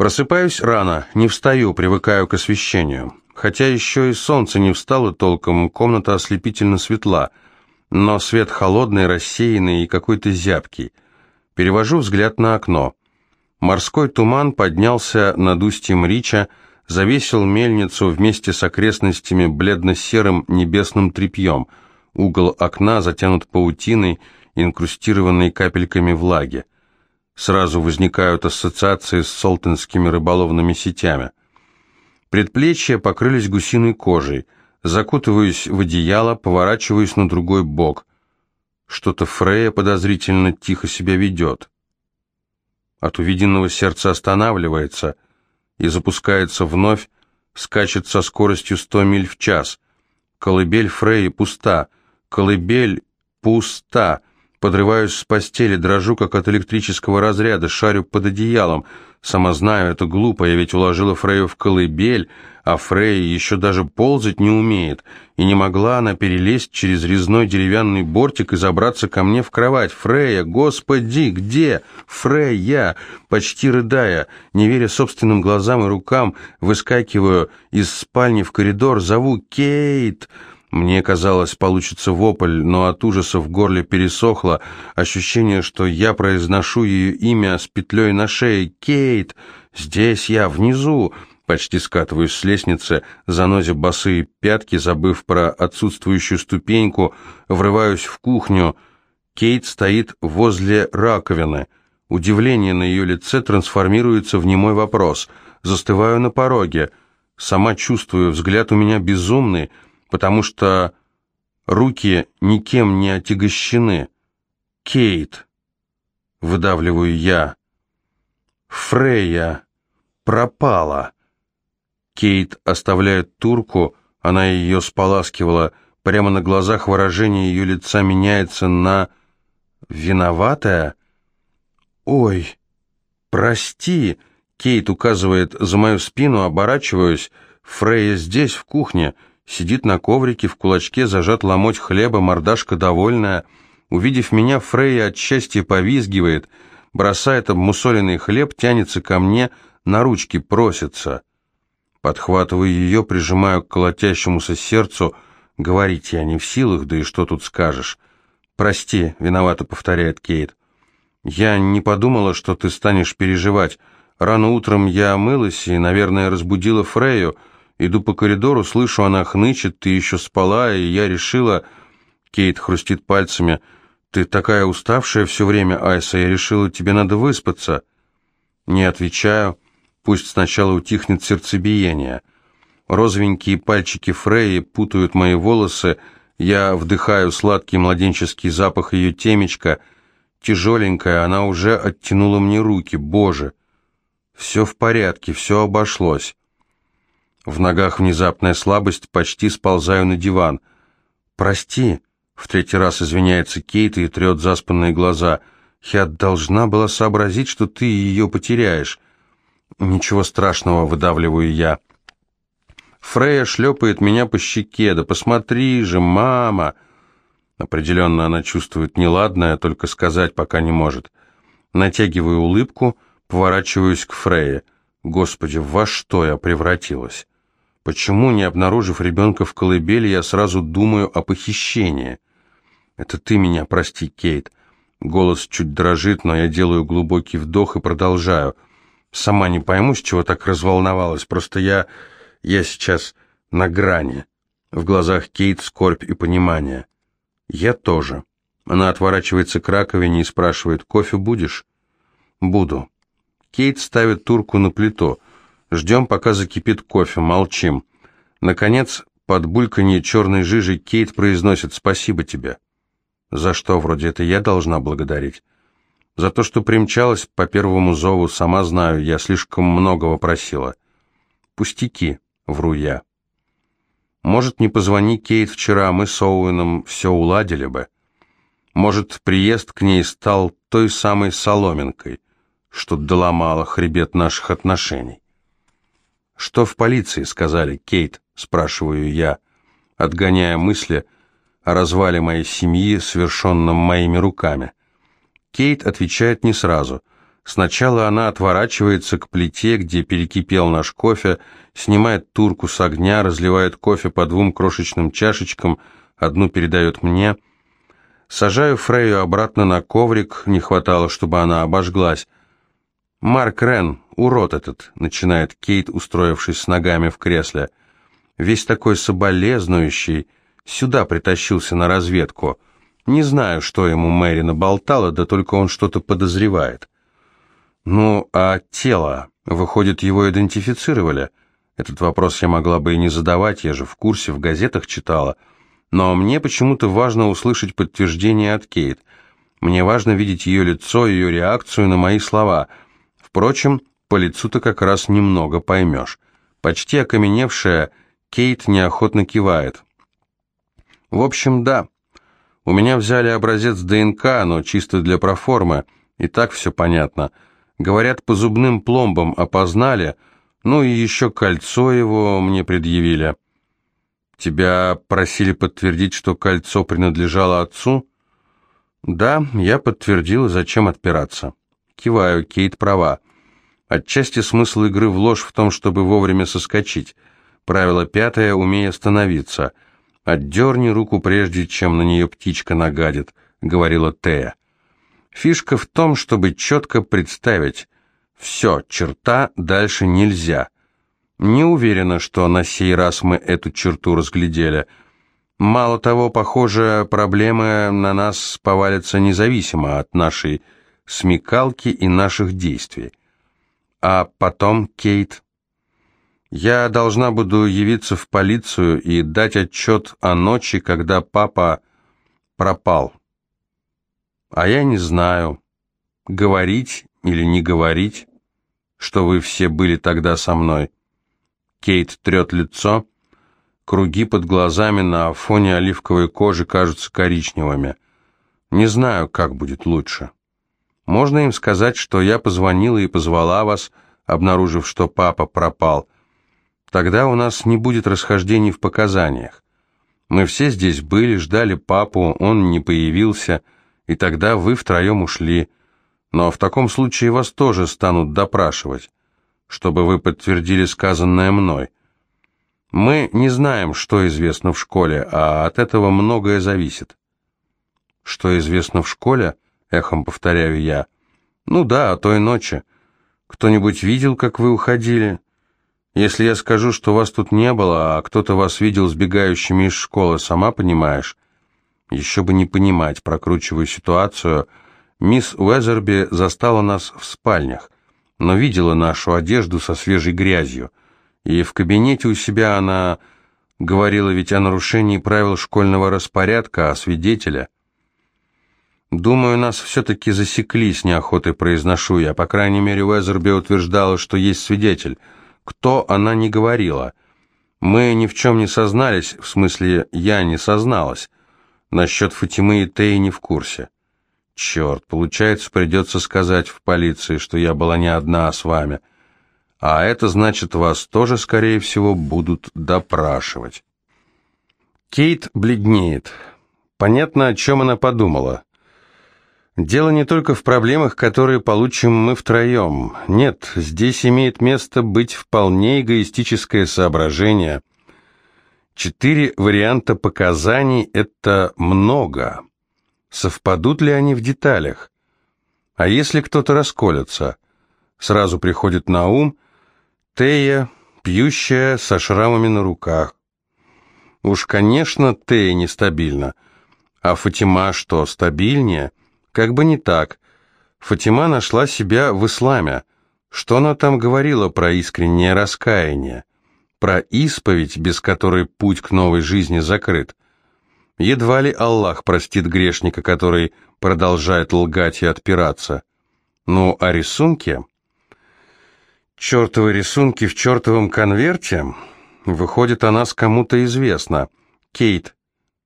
Просыпаюсь рано, не встаю, привыкаю к освещению. Хотя еще и солнце не встало толком, комната ослепительно светла, но свет холодный, рассеянный и какой-то зябкий. Перевожу взгляд на окно. Морской туман поднялся над устьем Рича, завесил мельницу вместе с окрестностями бледно-серым небесным тряпьем. Угол окна затянут паутиной, инкрустированной капельками влаги. Сразу возникают ассоциации с солтенскими рыболовными сетями. Предплечья покрылись гусиной кожей. Закутываюсь в одеяло, поворачиваюсь на другой бок. Что-то Фрея подозрительно тихо себя ведет. От увиденного сердце останавливается и запускается вновь, скачет со скоростью 100 миль в час. Колыбель Фреи пуста. Колыбель пуста. Подрываюсь с постели, дрожу, как от электрического разряда, шарю под одеялом. Сама знаю, это глупо, я ведь уложила Фрею в колыбель, а Фрея еще даже ползать не умеет, и не могла она перелезть через резной деревянный бортик и забраться ко мне в кровать. «Фрея, господи, где? Фрея!» Почти рыдая, не веря собственным глазам и рукам, выскакиваю из спальни в коридор, зову «Кейт!» Мне казалось, получится вопль, но от ужаса в горле пересохло. Ощущение, что я произношу ее имя с петлей на шее. «Кейт! Здесь я, внизу!» Почти скатываюсь с лестницы, занозя босые пятки, забыв про отсутствующую ступеньку, врываюсь в кухню. Кейт стоит возле раковины. Удивление на ее лице трансформируется в немой вопрос. Застываю на пороге. Сама чувствую, взгляд у меня безумный, потому что руки никем не отягощены. «Кейт!» — выдавливаю я. «Фрея пропала!» Кейт оставляет турку, она ее споласкивала. Прямо на глазах выражение ее лица меняется на «виноватая». «Ой, прости!» Кейт указывает за мою спину, оборачиваюсь. Фрея здесь, в кухне. Сидит на коврике, в кулачке зажат ломоть хлеба, мордашка довольная. Увидев меня, Фрея от счастья повизгивает, бросает обмусоленный хлеб, тянется ко мне, на ручки просится. Подхватываю ее, прижимаю к колотящемуся сердцу. Говорить я не в силах, да и что тут скажешь. «Прости», — виновато повторяет Кейт. «Я не подумала, что ты станешь переживать. Рано утром я омылась и, наверное, разбудила Фрею. Иду по коридору, слышу, она хнычет, ты еще спала, и я решила...» Кейт хрустит пальцами. «Ты такая уставшая все время, Айса, я решила, тебе надо выспаться». Не отвечаю. Пусть сначала утихнет сердцебиение. Розовенькие пальчики Фреи путают мои волосы, я вдыхаю сладкий младенческий запах ее темечка. Тяжеленькая, она уже оттянула мне руки. Боже! Все в порядке, все обошлось. В ногах внезапная слабость, почти сползаю на диван. «Прости», — в третий раз извиняется Кейт и трет заспанные глаза. «Я должна была сообразить, что ты ее потеряешь». «Ничего страшного», — выдавливаю я. Фрея шлепает меня по щеке. «Да посмотри же, мама!» Определенно она чувствует неладное, только сказать пока не может. Натягиваю улыбку, поворачиваюсь к Фрейе. Господи, во что я превратилась? Почему, не обнаружив ребенка в колыбели, я сразу думаю о похищении? Это ты меня прости, Кейт. Голос чуть дрожит, но я делаю глубокий вдох и продолжаю. Сама не пойму, с чего так разволновалась. Просто я... я сейчас на грани. В глазах Кейт скорбь и понимание. Я тоже. Она отворачивается к раковине и спрашивает, кофе будешь? Буду. Кейт ставит турку на плиту. Ждем, пока закипит кофе, молчим. Наконец, под бульканье черной жижи Кейт произносит «Спасибо тебе». За что, вроде это я должна благодарить? За то, что примчалась по первому зову, сама знаю, я слишком многого просила. Пустяки, вру я. Может, не позвони Кейт вчера, мы с Оуэном все уладили бы. Может, приезд к ней стал той самой соломинкой, что доломала хребет наших отношений. «Что в полиции?» — сказали. «Кейт», — спрашиваю я, отгоняя мысли о развале моей семьи, совершенном моими руками. Кейт отвечает не сразу. Сначала она отворачивается к плите, где перекипел наш кофе, снимает турку с огня, разливает кофе по двум крошечным чашечкам, одну передает мне. Сажаю Фрейю обратно на коврик, не хватало, чтобы она обожглась. «Марк Рен, урод этот», — начинает Кейт, устроившись с ногами в кресле. «Весь такой соболезнующий, сюда притащился на разведку. Не знаю, что ему Мэри наболтала, да только он что-то подозревает». «Ну, а тело? Выходит, его идентифицировали?» Этот вопрос я могла бы и не задавать, я же в курсе, в газетах читала. Но мне почему-то важно услышать подтверждение от Кейт. Мне важно видеть ее лицо, ее реакцию на мои слова. Впрочем, по лицу-то как раз немного поймешь. Почти окаменевшая, Кейт неохотно кивает. В общем, да. У меня взяли образец ДНК, но чисто для проформы. И так все понятно. Говорят, по зубным пломбам опознали, ну и еще кольцо его мне предъявили. Тебя просили подтвердить, что кольцо принадлежало отцу? Да, я подтвердил, зачем отпираться. Киваю, Кейт права. Отчасти смысл игры в ложь в том, чтобы вовремя соскочить. Правило пятое — умей остановиться. «Отдерни руку, прежде чем на нее птичка нагадит», — говорила Тея. Фишка в том, чтобы четко представить. Все, черта, дальше нельзя. Не уверена, что на сей раз мы эту черту разглядели. Мало того, похоже, проблемы на нас повалятся независимо от нашей смекалки и наших действий. А потом, Кейт, я должна буду явиться в полицию и дать отчет о ночи, когда папа пропал. А я не знаю, говорить или не говорить, что вы все были тогда со мной. Кейт трет лицо, круги под глазами на фоне оливковой кожи кажутся коричневыми. Не знаю, как будет лучше. Можно им сказать, что я позвонила и позвала вас, обнаружив, что папа пропал. Тогда у нас не будет расхождений в показаниях. Мы все здесь были, ждали папу, он не появился, — и тогда вы втроем ушли. Но в таком случае вас тоже станут допрашивать, чтобы вы подтвердили сказанное мной. Мы не знаем, что известно в школе, а от этого многое зависит. Что известно в школе? Эхом повторяю я. Ну да, о той ночи. Кто-нибудь видел, как вы уходили? Если я скажу, что вас тут не было, а кто-то вас видел сбегающими из школы, сама понимаешь, еще бы не понимать, прокручивая ситуацию, мисс Уэзерби застала нас в спальнях, но видела нашу одежду со свежей грязью, и в кабинете у себя она говорила ведь о нарушении правил школьного распорядка, о свидетеле. Думаю, нас все-таки засекли с неохотой произношу я, по крайней мере Уэзерби утверждала, что есть свидетель. Кто, она не говорила. Мы ни в чем не сознались, в смысле, я не созналась. Насчет Фатимы и Теи не в курсе. Черт, получается, придется сказать в полиции, что я была не одна с вами. А это значит, вас тоже, скорее всего, будут допрашивать. Кейт бледнеет. Понятно, о чем она подумала. Дело не только в проблемах, которые получим мы втроем. Нет, здесь имеет место быть вполне эгоистическое соображение. Четыре варианта показаний – это много. Совпадут ли они в деталях? А если кто-то расколется? Сразу приходит на ум Тея, пьющая со шрамами на руках. Уж, конечно, Тея нестабильна. А Фатима что, стабильнее? Как бы не так. Фатима нашла себя в исламе. Что она там говорила про искреннее раскаяние? про исповедь, без которой путь к новой жизни закрыт. Едва ли Аллах простит грешника, который продолжает лгать и отпираться. Ну, а рисунки? Чертовы рисунки в чертовом конверте? Выходит, о нас кому-то известно. Кейт.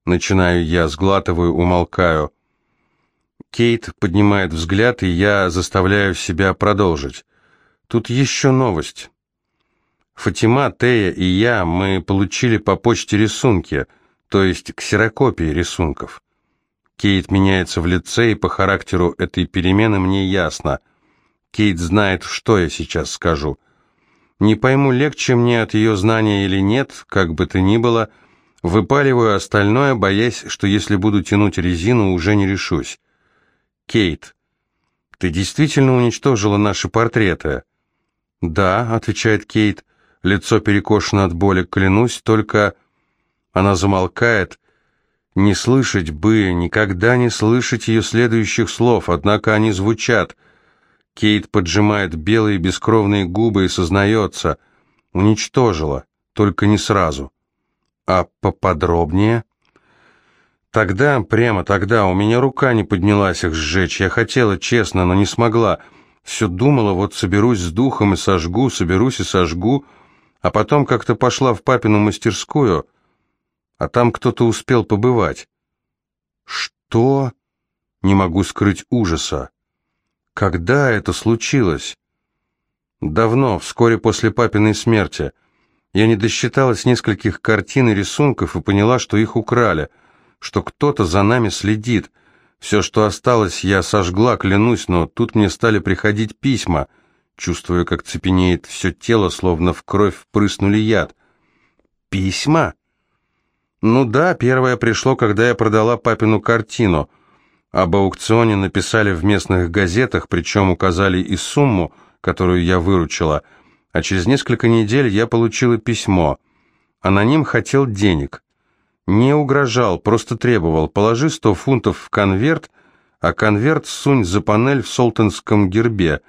Начинаю я, сглатываю, умолкаю. Кейт поднимает взгляд, и я заставляю себя продолжить. Тут еще новость. Фатима, Тея и я, мы получили по почте рисунки, то есть ксерокопии рисунков. Кейт меняется в лице, и по характеру этой перемены мне ясно. Кейт знает, что я сейчас скажу. Не пойму, легче мне от ее знания или нет, как бы то ни было, выпаливаю остальное, боясь, что если буду тянуть резину, уже не решусь. Кейт, ты действительно уничтожила наши портреты? Да, отвечает Кейт, лицо перекошено от боли, клянусь, только... Она замолкает. Не слышать бы, никогда не слышать ее следующих слов, однако они звучат. Кейт поджимает белые бескровные губы и сознается. Уничтожила, только не сразу. А поподробнее? Тогда, прямо тогда, у меня рука не поднялась их сжечь. Я хотела, честно, но не смогла. Все думала, вот соберусь с духом и сожгу, соберусь и сожгу. А потом как-то пошла в папину мастерскую, а там кто-то успел побывать. Что? Не могу скрыть ужаса. Когда это случилось? Давно, вскоре после папиной смерти. Я не досчиталась нескольких картин и рисунков и поняла, что их украли, что кто-то за нами следит. Все, что осталось, я сожгла, клянусь, но тут мне стали приходить письма. Чувствую, как цепенеет все тело, словно в кровь впрыснули яд. Письма? Ну да, первое пришло, когда я продала папину картину — об аукционе написали в местных газетах, причем указали и сумму, которую я выручила, а через несколько недель я получила письмо. Аноним хотел денег. Не угрожал, просто требовал. Положи сто фунтов в конверт, а конверт сунь за панель в солтанском гербе.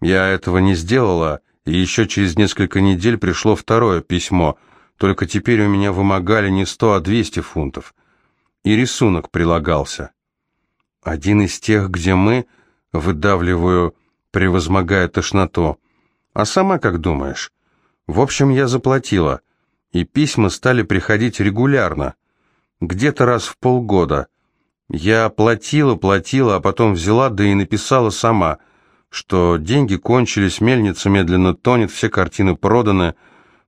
Я этого не сделала, и еще через несколько недель пришло второе письмо, только теперь у меня вымогали не сто, а двести фунтов. И рисунок прилагался. Один из тех, где мы, выдавливаю, превозмогая тошноту. А сама как думаешь? В общем, я заплатила, и письма стали приходить регулярно, где-то раз в полгода. Я платила, платила, а потом взяла, да и написала сама, что деньги кончились, мельница медленно тонет, все картины проданы.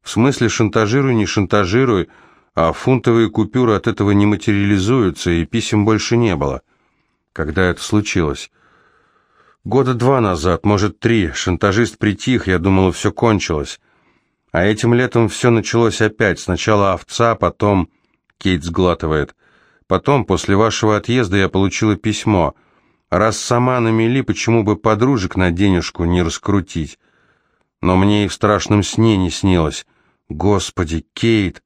В смысле шантажируй, не шантажируй, а фунтовые купюры от этого не материализуются, и писем больше не было. Когда это случилось? Года два назад, может, три. Шантажист притих, я думала, все кончилось. А этим летом все началось опять. Сначала овца, потом... Кейт сглатывает. Потом, после вашего отъезда, я получила письмо. Раз сама на мели, почему бы подружек на денежку не раскрутить? Но мне и в страшном сне не снилось. Господи, Кейт!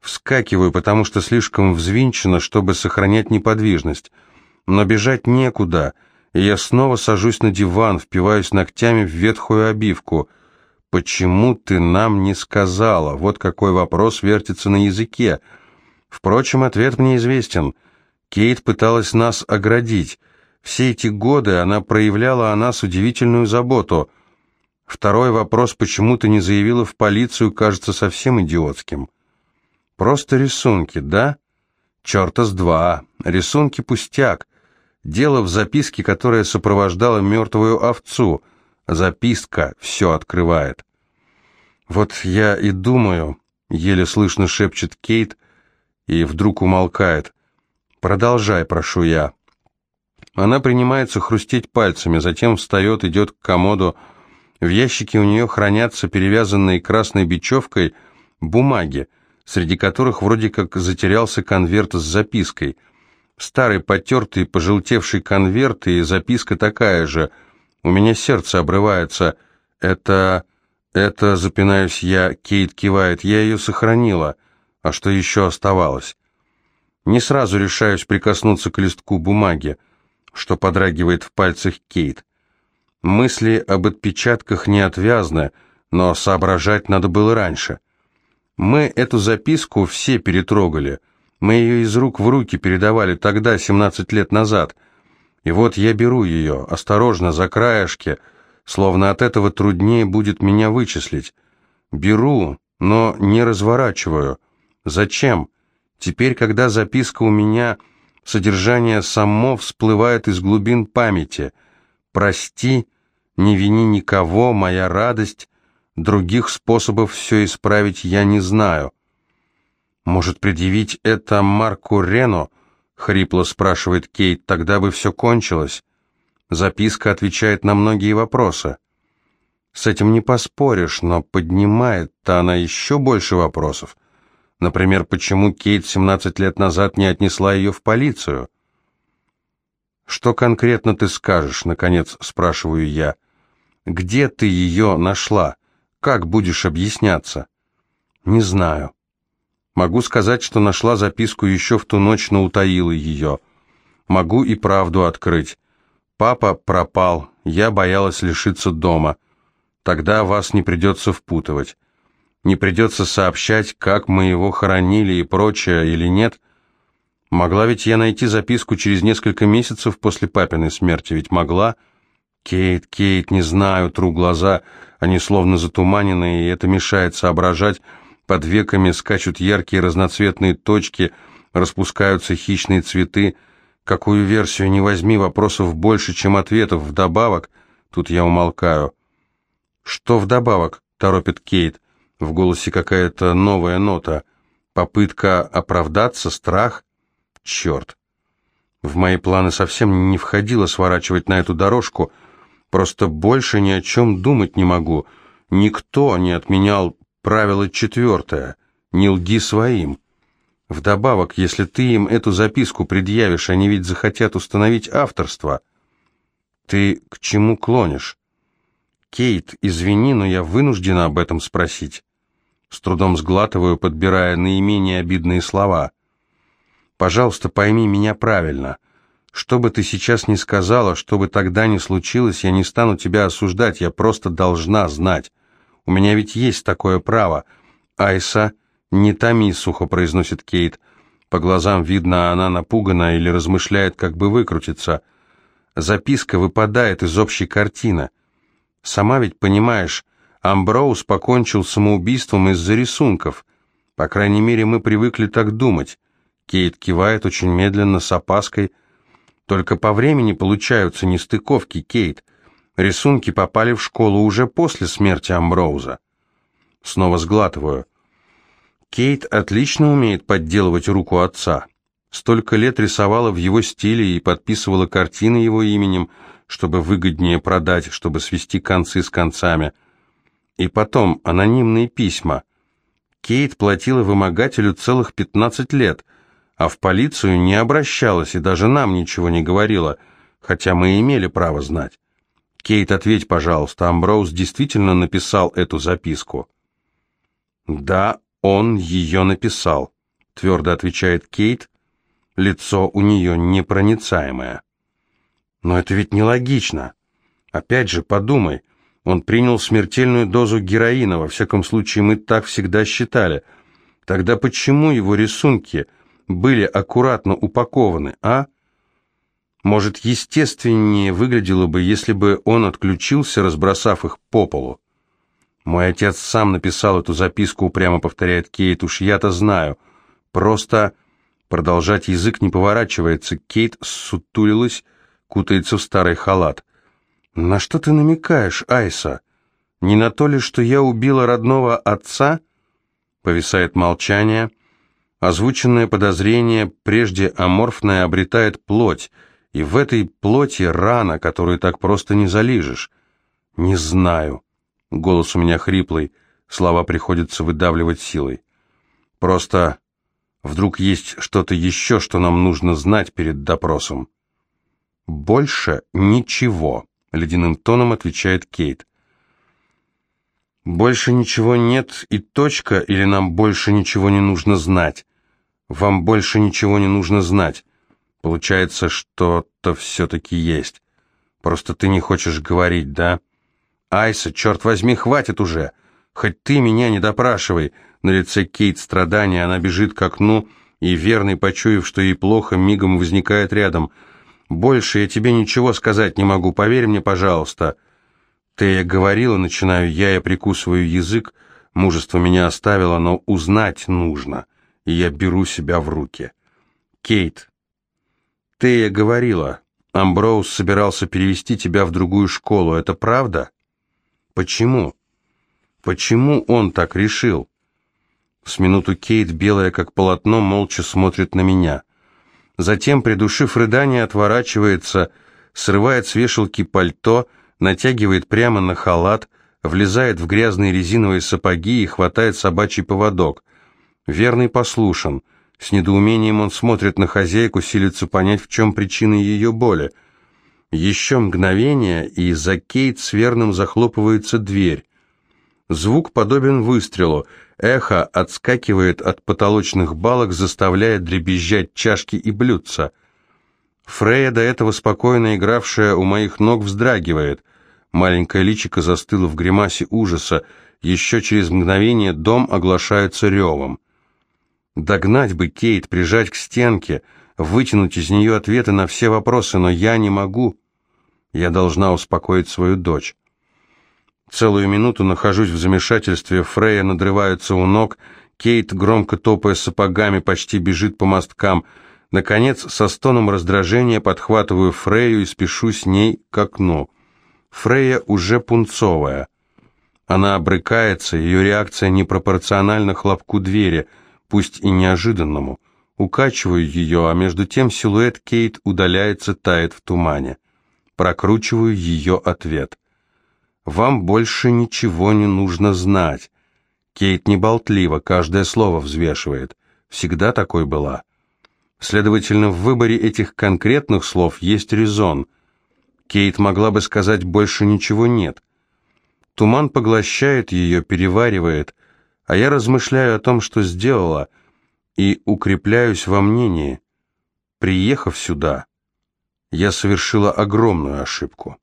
Вскакиваю, потому что слишком взвинчена, чтобы сохранять неподвижность но бежать некуда, и я снова сажусь на диван, впиваюсь ногтями в ветхую обивку. «Почему ты нам не сказала?» Вот какой вопрос вертится на языке. Впрочем, ответ мне известен. Кейт пыталась нас оградить. Все эти годы она проявляла о нас удивительную заботу. Второй вопрос, почему ты не заявила в полицию, кажется совсем идиотским. Просто рисунки, да? Черта с два. Рисунки пустяк. Дело в записке, которая сопровождала мертвую овцу. Записка все открывает. «Вот я и думаю», — еле слышно шепчет Кейт, и вдруг умолкает. «Продолжай, прошу я». Она принимается хрустеть пальцами, затем встает, идет к комоду. В ящике у нее хранятся перевязанные красной бечевкой бумаги, среди которых вроде как затерялся конверт с запиской — Старый потертый пожелтевший конверт и записка такая же. У меня сердце обрывается. Это... это, запинаюсь я, Кейт кивает, я ее сохранила. А что еще оставалось? Не сразу решаюсь прикоснуться к листку бумаги, что подрагивает в пальцах Кейт. Мысли об отпечатках неотвязны, но соображать надо было раньше. Мы эту записку все перетрогали — мы ее из рук в руки передавали тогда, 17 лет назад. И вот я беру ее, осторожно, за краешки, словно от этого труднее будет меня вычислить. Беру, но не разворачиваю. Зачем? Теперь, когда записка у меня, содержание само всплывает из глубин памяти. «Прости, не вини никого, моя радость, других способов все исправить я не знаю». «Может, предъявить это Марку Рено?» — хрипло спрашивает Кейт. «Тогда бы все кончилось». Записка отвечает на многие вопросы. С этим не поспоришь, но поднимает-то она еще больше вопросов. Например, почему Кейт 17 лет назад не отнесла ее в полицию? «Что конкретно ты скажешь?» — наконец спрашиваю я. «Где ты ее нашла? Как будешь объясняться?» «Не знаю. Могу сказать, что нашла записку еще в ту ночь, но утаила ее. Могу и правду открыть. Папа пропал, я боялась лишиться дома. Тогда вас не придется впутывать. Не придется сообщать, как мы его хоронили и прочее, или нет. Могла ведь я найти записку через несколько месяцев после папиной смерти, ведь могла. Кейт, Кейт, не знаю, тру глаза, они словно затуманенные, и это мешает соображать. Под веками скачут яркие разноцветные точки, распускаются хищные цветы. Какую версию не возьми, вопросов больше, чем ответов. Вдобавок, тут я умолкаю. «Что вдобавок?» — торопит Кейт. В голосе какая-то новая нота. Попытка оправдаться, страх. Черт. В мои планы совсем не входило сворачивать на эту дорожку. Просто больше ни о чем думать не могу. Никто не отменял правило четвертое. Не лги своим. Вдобавок, если ты им эту записку предъявишь, они ведь захотят установить авторство. Ты к чему клонишь? Кейт, извини, но я вынуждена об этом спросить. С трудом сглатываю, подбирая наименее обидные слова. Пожалуйста, пойми меня правильно. Что бы ты сейчас ни сказала, что бы тогда ни случилось, я не стану тебя осуждать, я просто должна знать. У меня ведь есть такое право. Айса «Не томи», — сухо произносит Кейт. По глазам видно, она напугана или размышляет, как бы выкрутиться. Записка выпадает из общей картины. Сама ведь понимаешь, Амброуз покончил самоубийством из-за рисунков. По крайней мере, мы привыкли так думать. Кейт кивает очень медленно, с опаской. Только по времени получаются нестыковки, Кейт. Рисунки попали в школу уже после смерти Амброуза. Снова сглатываю. Кейт отлично умеет подделывать руку отца. Столько лет рисовала в его стиле и подписывала картины его именем, чтобы выгоднее продать, чтобы свести концы с концами. И потом, анонимные письма. Кейт платила вымогателю целых 15 лет, а в полицию не обращалась и даже нам ничего не говорила, хотя мы имели право знать. Кейт, ответь, пожалуйста, Амброуз действительно написал эту записку? Да, «Он ее написал», — твердо отвечает Кейт. Лицо у нее непроницаемое. «Но это ведь нелогично. Опять же, подумай, он принял смертельную дозу героина, во всяком случае мы так всегда считали. Тогда почему его рисунки были аккуратно упакованы, а?» Может, естественнее выглядело бы, если бы он отключился, разбросав их по полу. «Мой отец сам написал эту записку», — упрямо повторяет Кейт, «уж я-то знаю. Просто продолжать язык не поворачивается». Кейт сутулилась, кутается в старый халат. «На что ты намекаешь, Айса? Не на то ли, что я убила родного отца?» Повисает молчание. Озвученное подозрение, прежде аморфное, обретает плоть, и в этой плоти рана, которую так просто не залижешь. «Не знаю». Голос у меня хриплый, слова приходится выдавливать силой. Просто вдруг есть что-то еще, что нам нужно знать перед допросом. «Больше ничего», — ледяным тоном отвечает Кейт. «Больше ничего нет и точка, или нам больше ничего не нужно знать? Вам больше ничего не нужно знать. Получается, что-то все-таки есть. Просто ты не хочешь говорить, да?» «Айса, черт возьми, хватит уже! Хоть ты меня не допрашивай!» На лице Кейт страдания, она бежит к окну, и верный, почуяв, что ей плохо, мигом возникает рядом. «Больше я тебе ничего сказать не могу, поверь мне, пожалуйста!» «Ты говорила, начинаю я, я прикусываю язык, мужество меня оставило, но узнать нужно, и я беру себя в руки». «Кейт, ты я говорила, Амброуз собирался перевести тебя в другую школу, это правда?» Почему? Почему он так решил? С минуту Кейт, белая как полотно, молча смотрит на меня. Затем, придушив рыдание, отворачивается, срывает с вешалки пальто, натягивает прямо на халат, влезает в грязные резиновые сапоги и хватает собачий поводок. Верный послушен. С недоумением он смотрит на хозяйку, силится понять, в чем причина ее боли. Еще мгновение, и за Кейт с Верным захлопывается дверь. Звук подобен выстрелу. Эхо отскакивает от потолочных балок, заставляя дребезжать чашки и блюдца. Фрея, до этого спокойно игравшая у моих ног, вздрагивает. Маленькое личико застыло в гримасе ужаса. Еще через мгновение дом оглашается ревом. Догнать бы Кейт, прижать к стенке, вытянуть из нее ответы на все вопросы, но я не могу. Я должна успокоить свою дочь. Целую минуту нахожусь в замешательстве, Фрея надрывается у ног, Кейт, громко топая сапогами, почти бежит по мосткам. Наконец, со стоном раздражения подхватываю Фрею и спешу с ней к окну. Фрея уже пунцовая. Она обрыкается, ее реакция непропорциональна хлопку двери, пусть и неожиданному. Укачиваю ее, а между тем силуэт Кейт удаляется, тает в тумане. Прокручиваю ее ответ. Вам больше ничего не нужно знать. Кейт не болтлива, каждое слово взвешивает. Всегда такой была. Следовательно, в выборе этих конкретных слов есть резон. Кейт могла бы сказать «больше ничего нет». Туман поглощает ее, переваривает, а я размышляю о том, что сделала, и укрепляюсь во мнении. Приехав сюда, я совершила огромную ошибку.